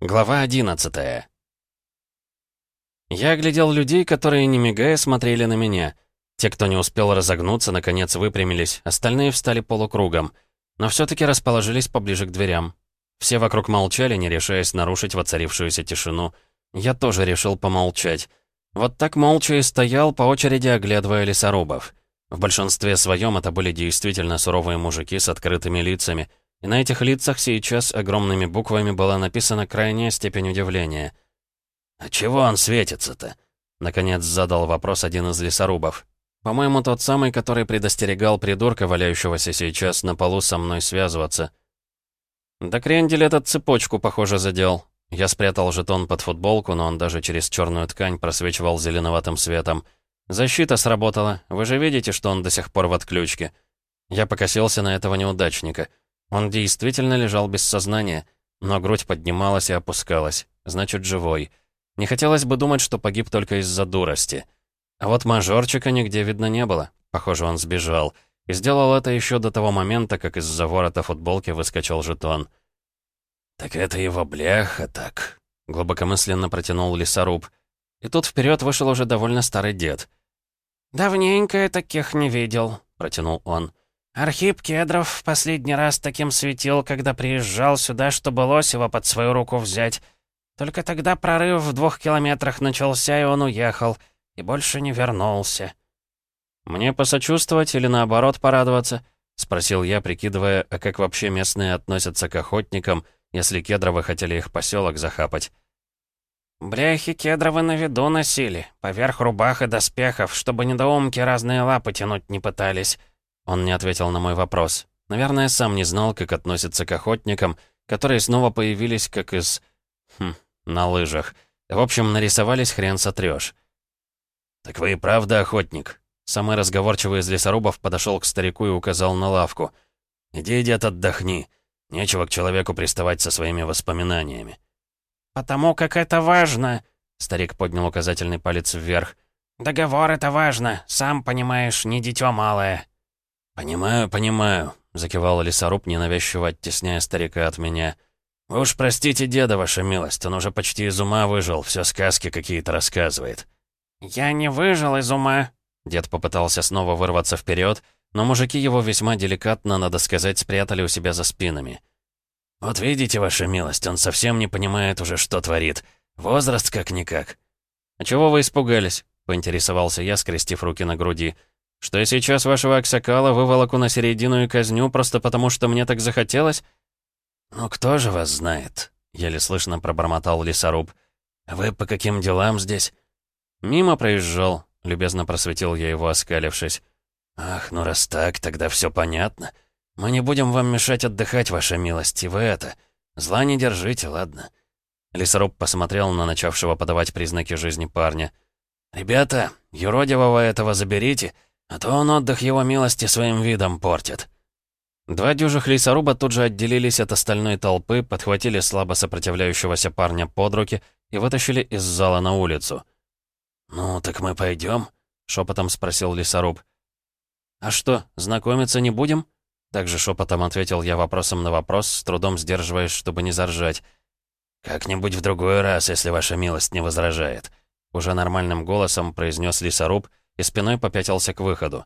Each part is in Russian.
Глава 11 Я оглядел людей, которые, не мигая, смотрели на меня. Те, кто не успел разогнуться, наконец выпрямились, остальные встали полукругом, но все-таки расположились поближе к дверям. Все вокруг молчали, не решаясь нарушить воцарившуюся тишину. Я тоже решил помолчать. Вот так молча и стоял, по очереди оглядывая лесорубов. В большинстве своем это были действительно суровые мужики с открытыми лицами — и на этих лицах сейчас огромными буквами была написана крайняя степень удивления. «А чего он светится-то?» Наконец задал вопрос один из лесорубов. По-моему, тот самый, который предостерегал придурка, валяющегося сейчас на полу со мной связываться. Да крендель этот цепочку, похоже, задел. Я спрятал жетон под футболку, но он даже через черную ткань просвечивал зеленоватым светом. Защита сработала. Вы же видите, что он до сих пор в отключке. Я покосился на этого неудачника. Он действительно лежал без сознания, но грудь поднималась и опускалась. Значит, живой. Не хотелось бы думать, что погиб только из-за дурости. А вот мажорчика нигде видно не было. Похоже, он сбежал. И сделал это еще до того момента, как из-за ворота футболки выскочил жетон. «Так это его бляха так», — глубокомысленно протянул лесоруб. И тут вперед вышел уже довольно старый дед. «Давненько я таких не видел», — протянул он. Архип Кедров в последний раз таким светил, когда приезжал сюда, чтобы Лосева под свою руку взять. Только тогда прорыв в двух километрах начался, и он уехал, и больше не вернулся. «Мне посочувствовать или наоборот порадоваться?» — спросил я, прикидывая, а как вообще местные относятся к охотникам, если Кедровы хотели их поселок захапать. «Бляхи Кедровы на виду носили, поверх рубах и доспехов, чтобы недоумки разные лапы тянуть не пытались». Он не ответил на мой вопрос. Наверное, сам не знал, как относится к охотникам, которые снова появились как из... Хм, на лыжах. В общем, нарисовались хрен сотрёшь. «Так вы и правда охотник?» Самый разговорчивый из лесорубов подошел к старику и указал на лавку. «Иди, дед, отдохни. Нечего к человеку приставать со своими воспоминаниями». «Потому как это важно!» Старик поднял указательный палец вверх. «Договор — это важно. Сам понимаешь, не дитё малое». «Понимаю, понимаю», — закивал лесоруб, ненавязчиво оттесняя старика от меня. «Вы уж простите деда, ваша милость, он уже почти из ума выжил, все сказки какие-то рассказывает». «Я не выжил из ума», — дед попытался снова вырваться вперед, но мужики его весьма деликатно, надо сказать, спрятали у себя за спинами. «Вот видите, ваша милость, он совсем не понимает уже, что творит. Возраст как-никак». «А чего вы испугались?» — поинтересовался я, скрестив руки на груди. Что я сейчас вашего Аксакала выволоку на середину и казню, просто потому что мне так захотелось? Ну кто же вас знает? Еле слышно пробормотал лесоруб. Вы по каким делам здесь? Мимо проезжал, любезно просветил я его, оскалившись. Ах, ну раз так, тогда все понятно. Мы не будем вам мешать отдыхать, ваша милость, и вы это. Зла не держите, ладно? Лесоруб посмотрел на начавшего подавать признаки жизни парня. «Ребята, юродивого этого заберите, а то он отдых его милости своим видом портит». Два дюжих лесоруба тут же отделились от остальной толпы, подхватили слабо сопротивляющегося парня под руки и вытащили из зала на улицу. «Ну, так мы пойдем? шепотом спросил лесоруб. «А что, знакомиться не будем?» Также шепотом ответил я вопросом на вопрос, с трудом сдерживаясь, чтобы не заржать. «Как-нибудь в другой раз, если ваша милость не возражает», уже нормальным голосом произнес лесоруб и спиной попятился к выходу.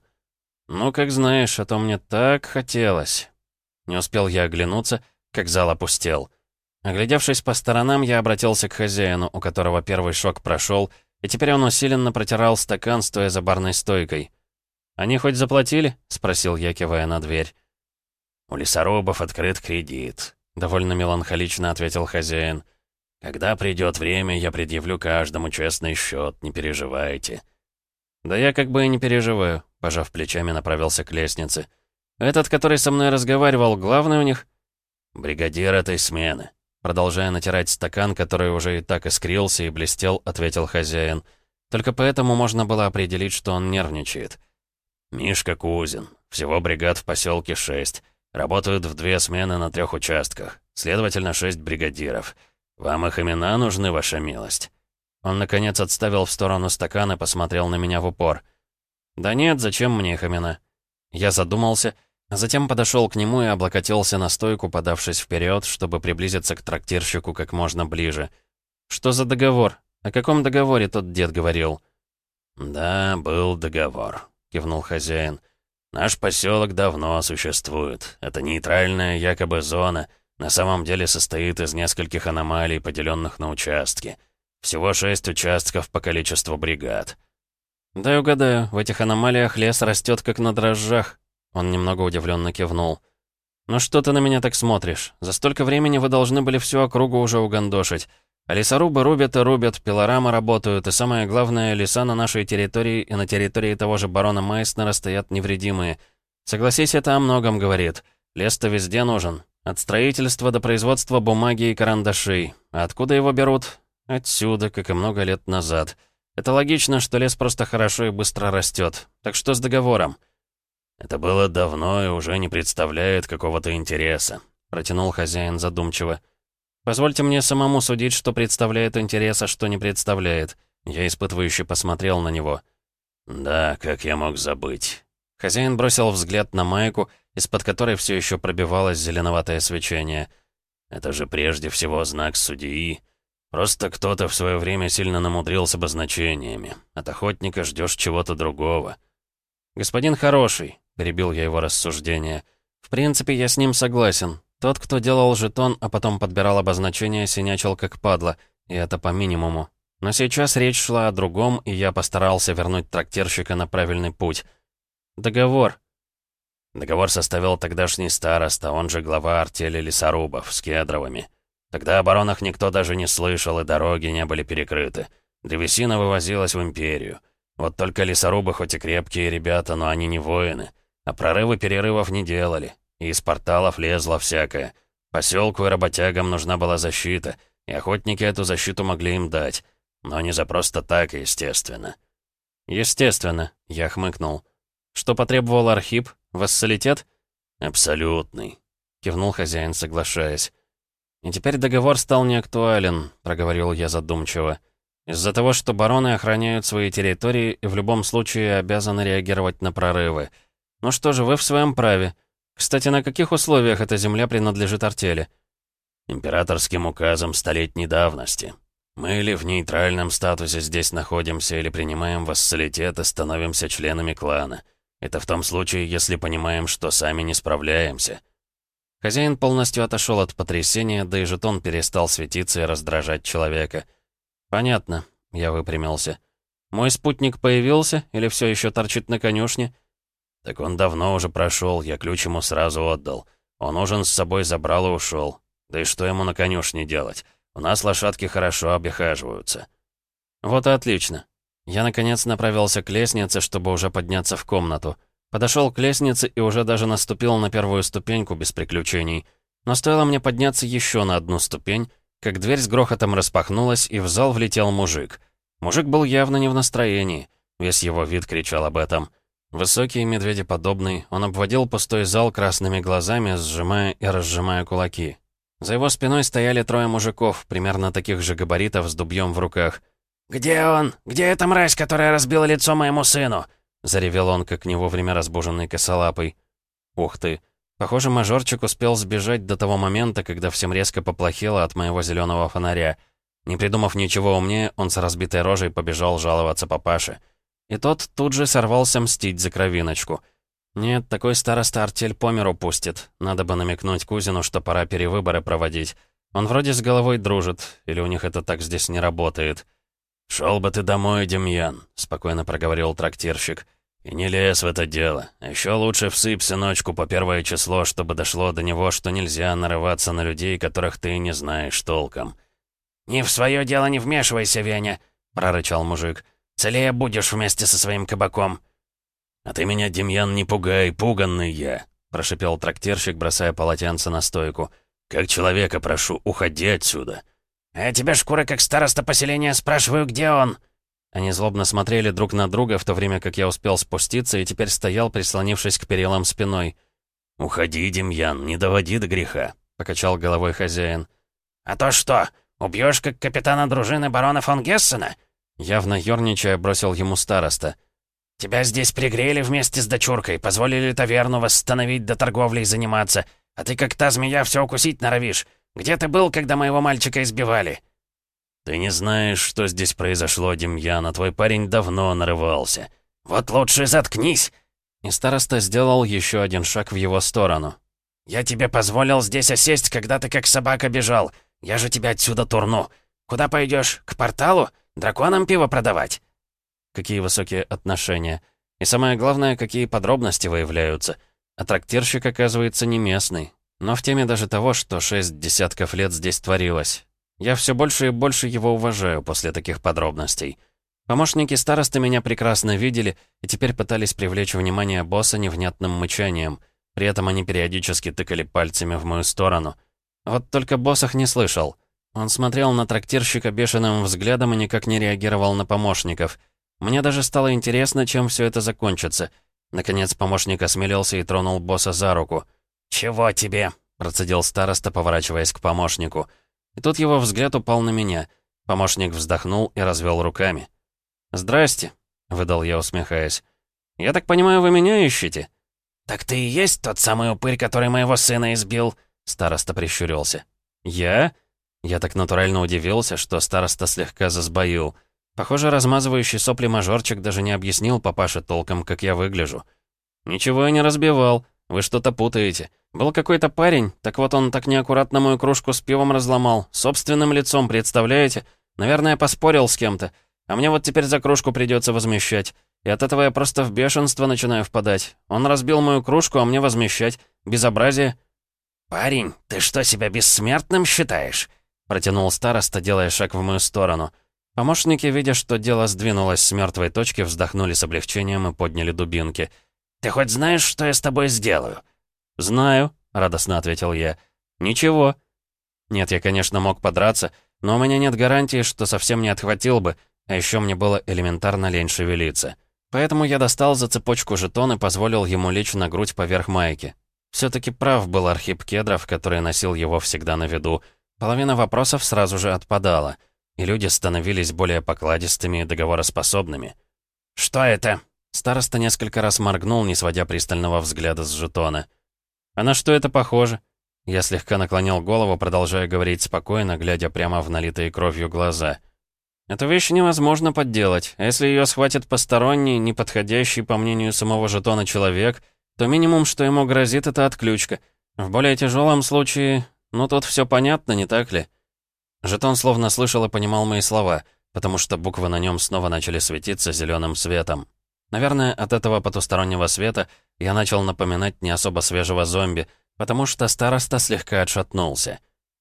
«Ну, как знаешь, а то мне так хотелось». Не успел я оглянуться, как зал опустел. Оглядевшись по сторонам, я обратился к хозяину, у которого первый шок прошел, и теперь он усиленно протирал стакан, стоя за барной стойкой. «Они хоть заплатили?» — спросил я, кивая на дверь. «У лесорубов открыт кредит», — довольно меланхолично ответил хозяин. «Когда придет время, я предъявлю каждому честный счет, не переживайте». «Да я как бы и не переживаю», — пожав плечами, направился к лестнице. «Этот, который со мной разговаривал, главный у них?» «Бригадир этой смены», — продолжая натирать стакан, который уже и так искрился и блестел, ответил хозяин. Только поэтому можно было определить, что он нервничает. «Мишка Кузин. Всего бригад в поселке шесть. Работают в две смены на трех участках. Следовательно, шесть бригадиров. Вам их имена нужны, ваша милость?» Он, наконец, отставил в сторону стакан и посмотрел на меня в упор. «Да нет, зачем мне их имена?» Я задумался, А затем подошел к нему и облокотился на стойку, подавшись вперед, чтобы приблизиться к трактирщику как можно ближе. «Что за договор? О каком договоре тот дед говорил?» «Да, был договор», — кивнул хозяин. «Наш поселок давно существует. Это нейтральная якобы зона, на самом деле состоит из нескольких аномалий, поделенных на участки. Всего шесть участков по количеству бригад». «Дай угадаю, в этих аномалиях лес растет как на дрожжах», он немного удивленно кивнул. «Ну что ты на меня так смотришь? За столько времени вы должны были всю округу уже угандошить. А лесорубы рубят и рубят, пилорамы работают, и самое главное, леса на нашей территории и на территории того же барона Майснера стоят невредимые. Согласись, это о многом говорит. Лес-то везде нужен. От строительства до производства бумаги и карандашей. А откуда его берут? Отсюда, как и много лет назад. Это логично, что лес просто хорошо и быстро растет. Так что с договором?» «Это было давно и уже не представляет какого-то интереса», — протянул хозяин задумчиво. «Позвольте мне самому судить, что представляет интерес, а что не представляет». Я испытывающе посмотрел на него. «Да, как я мог забыть». Хозяин бросил взгляд на майку, из-под которой все еще пробивалось зеленоватое свечение. «Это же прежде всего знак судьи. Просто кто-то в свое время сильно намудрился обозначениями. От охотника ждешь чего-то другого». «Господин хороший», — перебил я его рассуждение. «В принципе, я с ним согласен. Тот, кто делал жетон, а потом подбирал обозначение, синячил как падла, и это по минимуму. Но сейчас речь шла о другом, и я постарался вернуть трактирщика на правильный путь. Договор». Договор составил тогдашний староста, он же глава артели лесорубов, с Кедровыми. Тогда о баронах никто даже не слышал, и дороги не были перекрыты. Древесина вывозилась в империю. Вот только лесорубы хоть и крепкие ребята, но они не воины. А прорывы перерывов не делали. И из порталов лезло всякое. Поселку и работягам нужна была защита, и охотники эту защиту могли им дать. Но не за просто так, естественно. «Естественно», — я хмыкнул. «Что потребовал Архип? Вассалитет?» «Абсолютный», — кивнул хозяин, соглашаясь. «И теперь договор стал неактуален», — проговорил я задумчиво. Из-за того, что бароны охраняют свои территории и в любом случае обязаны реагировать на прорывы. Ну что же, вы в своем праве. Кстати, на каких условиях эта земля принадлежит артели? Императорским указом столетней давности. Мы или в нейтральном статусе здесь находимся, или принимаем вассалитет и становимся членами клана. Это в том случае, если понимаем, что сами не справляемся. Хозяин полностью отошел от потрясения, да и жетон перестал светиться и раздражать человека — «Понятно», — я выпрямился. «Мой спутник появился или все еще торчит на конюшне?» «Так он давно уже прошел, я ключ ему сразу отдал. Он ужин с собой забрал и ушел. Да и что ему на конюшне делать? У нас лошадки хорошо обихаживаются». «Вот и отлично». Я, наконец, направился к лестнице, чтобы уже подняться в комнату. Подошел к лестнице и уже даже наступил на первую ступеньку без приключений. Но стоило мне подняться еще на одну ступень, как дверь с грохотом распахнулась, и в зал влетел мужик. Мужик был явно не в настроении. Весь его вид кричал об этом. Высокий, медведеподобный, он обводил пустой зал красными глазами, сжимая и разжимая кулаки. За его спиной стояли трое мужиков, примерно таких же габаритов, с дубьем в руках. «Где он? Где эта мразь, которая разбила лицо моему сыну?» Заревел он, как не вовремя разбуженный косолапый. «Ух ты!» Похоже, мажорчик успел сбежать до того момента, когда всем резко поплохело от моего зеленого фонаря. Не придумав ничего умнее, он с разбитой рожей побежал жаловаться папаше. И тот тут же сорвался мстить за кровиночку. Нет, такой староста артель по миру пустит. Надо бы намекнуть кузину, что пора перевыборы проводить. Он вроде с головой дружит, или у них это так здесь не работает. «Шел бы ты домой, Демьян», — спокойно проговорил трактирщик. «И не лез в это дело. Еще лучше всыпь сыночку по первое число, чтобы дошло до него, что нельзя нарываться на людей, которых ты не знаешь толком». «Не в свое дело не вмешивайся, Веня», — прорычал мужик. «Целее будешь вместе со своим кабаком». «А ты меня, Демьян, не пугай, пуганный я», — прошипел трактирщик, бросая полотенце на стойку. «Как человека прошу, уходи отсюда». «А тебя шкура как староста поселения спрашиваю, где он?» Они злобно смотрели друг на друга, в то время как я успел спуститься и теперь стоял, прислонившись к перилам спиной. «Уходи, Демьян, не доводи до греха», — покачал головой хозяин. «А то что, убьешь как капитана дружины барона фон Гессена?» Явно ерничая, бросил ему староста. Тебя здесь пригрели вместе с дочуркой, позволили таверну восстановить да торговлей заниматься, а ты как та змея все укусить норовишь. Где ты был, когда моего мальчика избивали?» «Ты не знаешь, что здесь произошло, Демьян, а твой парень давно нарывался». «Вот лучше заткнись!» И староста сделал еще один шаг в его сторону. «Я тебе позволил здесь осесть, когда ты как собака бежал. Я же тебя отсюда турну. Куда пойдешь? К порталу? Драконам пиво продавать?» Какие высокие отношения. И самое главное, какие подробности выявляются. А трактирщик, оказывается, не местный. Но в теме даже того, что шесть десятков лет здесь творилось. Я все больше и больше его уважаю после таких подробностей. Помощники старосты меня прекрасно видели и теперь пытались привлечь внимание босса невнятным мычанием. При этом они периодически тыкали пальцами в мою сторону. Вот только босс их не слышал. Он смотрел на трактирщика бешеным взглядом и никак не реагировал на помощников. Мне даже стало интересно, чем все это закончится. Наконец помощник осмелился и тронул босса за руку. «Чего тебе?» — процедил староста, поворачиваясь к помощнику. И тут его взгляд упал на меня. Помощник вздохнул и развел руками. «Здрасте», — выдал я, усмехаясь. «Я так понимаю, вы меня ищете?» «Так ты и есть тот самый упырь, который моего сына избил?» Староста прищурился. «Я?» Я так натурально удивился, что староста слегка засбоил. Похоже, размазывающий сопли мажорчик даже не объяснил папаше толком, как я выгляжу. «Ничего я не разбивал. Вы что-то путаете. Был какой-то парень, так вот он так неаккуратно мою кружку с пивом разломал. Собственным лицом, представляете? Наверное, поспорил с кем-то. А мне вот теперь за кружку придется возмещать. И от этого я просто в бешенство начинаю впадать. Он разбил мою кружку, а мне возмещать. Безобразие». «Парень, ты что, себя бессмертным считаешь?» Протянул староста, делая шаг в мою сторону. Помощники, видя, что дело сдвинулось с мертвой точки, вздохнули с облегчением и подняли дубинки. «Ты хоть знаешь, что я с тобой сделаю?» «Знаю», — радостно ответил я. «Ничего». Нет, я, конечно, мог подраться, но у меня нет гарантии, что совсем не отхватил бы, а еще мне было элементарно лень шевелиться. Поэтому я достал за цепочку жетон и позволил ему лечь на грудь поверх майки. Все-таки прав был Архип Кедров, который носил его всегда на виду. Половина вопросов сразу же отпадала, и люди становились более покладистыми и договороспособными. «Что это?» Староста несколько раз моргнул, не сводя пристального взгляда с жетона. «А на что это похоже?» Я слегка наклонил голову, продолжая говорить спокойно, глядя прямо в налитые кровью глаза. «Эту вещь невозможно подделать, а если ее схватит посторонний, неподходящий, по мнению самого жетона, человек, то минимум, что ему грозит, это отключка. В более тяжелом случае... Ну, тут все понятно, не так ли?» Жетон словно слышал и понимал мои слова, потому что буквы на нем снова начали светиться зеленым светом. Наверное, от этого потустороннего света я начал напоминать не особо свежего зомби, потому что староста слегка отшатнулся.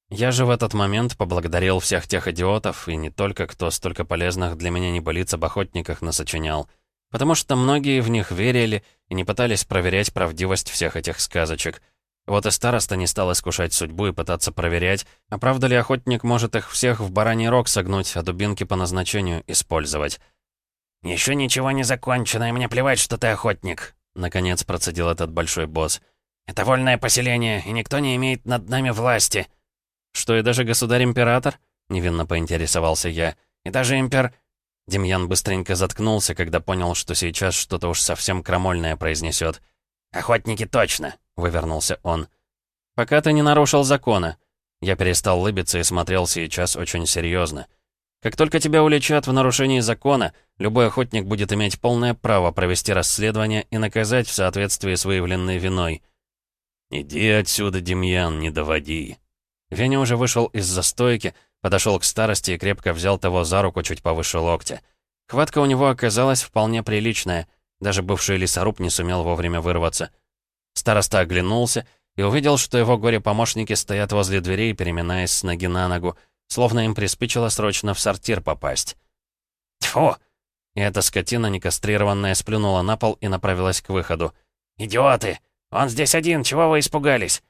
Я же в этот момент поблагодарил всех тех идиотов, и не только кто столько полезных для меня небылиц об охотниках насочинял, потому что многие в них верили и не пытались проверять правдивость всех этих сказочек. Вот и староста не стал искушать судьбу и пытаться проверять, а правда ли охотник может их всех в бараний рог согнуть, а дубинки по назначению использовать. «Еще ничего не закончено, и мне плевать, что ты охотник», — наконец процедил этот большой босс. «Это вольное поселение, и никто не имеет над нами власти». «Что, и даже государь-император?» — невинно поинтересовался я. «И даже импер...» Демьян быстренько заткнулся, когда понял, что сейчас что-то уж совсем крамольное произнесет. «Охотники точно», — вывернулся он. «Пока ты не нарушил закона». Я перестал улыбиться и смотрел сейчас очень серьезно. Как только тебя уличат в нарушении закона, любой охотник будет иметь полное право провести расследование и наказать в соответствии с выявленной виной. «Иди отсюда, Демьян, не доводи». Веня уже вышел из застойки, подошел к старости и крепко взял того за руку чуть повыше локтя. Хватка у него оказалась вполне приличная, даже бывший лесоруб не сумел вовремя вырваться. Староста оглянулся и увидел, что его горе-помощники стоят возле дверей, переминаясь с ноги на ногу, словно им приспичило срочно в сортир попасть. «Тьфу!» И эта скотина, некастрированная, сплюнула на пол и направилась к выходу. «Идиоты! Он здесь один, чего вы испугались?»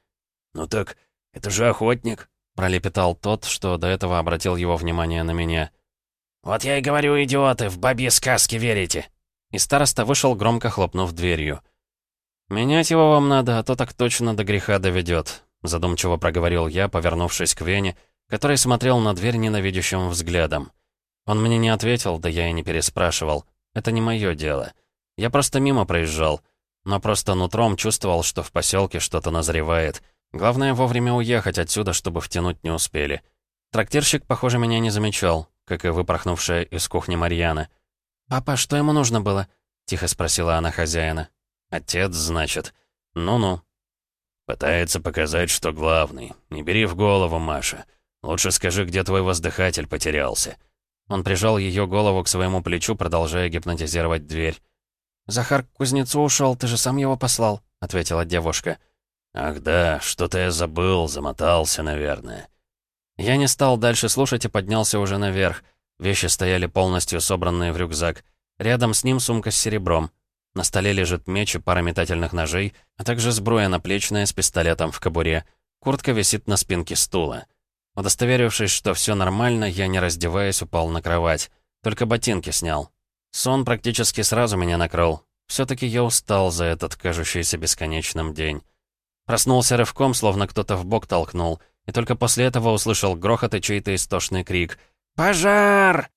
«Ну так, это же охотник», — пролепетал тот, что до этого обратил его внимание на меня. «Вот я и говорю, идиоты, в бабьи сказки верите!» И староста вышел, громко хлопнув дверью. «Менять его вам надо, а то так точно до греха доведет», — задумчиво проговорил я, повернувшись к Вене, который смотрел на дверь ненавидящим взглядом. Он мне не ответил, да я и не переспрашивал. Это не мое дело. Я просто мимо проезжал. Но просто нутром чувствовал, что в поселке что-то назревает. Главное вовремя уехать отсюда, чтобы втянуть не успели. Трактирщик, похоже, меня не замечал, как и выпорхнувшая из кухни Марьяна. «Папа, что ему нужно было?» — тихо спросила она хозяина. «Отец, значит. Ну-ну». Пытается показать, что главный. Не бери в голову, Маша. Лучше скажи, где твой воздыхатель потерялся. Он прижал ее голову к своему плечу, продолжая гипнотизировать дверь. «Захар к кузнецу ушел, ты же сам его послал», — ответила девушка. «Ах да, что-то я забыл, замотался, наверное». Я не стал дальше слушать и поднялся уже наверх. Вещи стояли полностью собранные в рюкзак. Рядом с ним сумка с серебром. На столе лежит меч и пара метательных ножей, а также сбруя наплечная с пистолетом в кобуре. Куртка висит на спинке стула. Удостоверившись, что все нормально, я, не раздеваясь, упал на кровать. Только ботинки снял. Сон практически сразу меня накрыл. все таки я устал за этот кажущийся бесконечным день. Проснулся рывком, словно кто-то в бок толкнул, и только после этого услышал грохот и чей-то истошный крик. «Пожар!»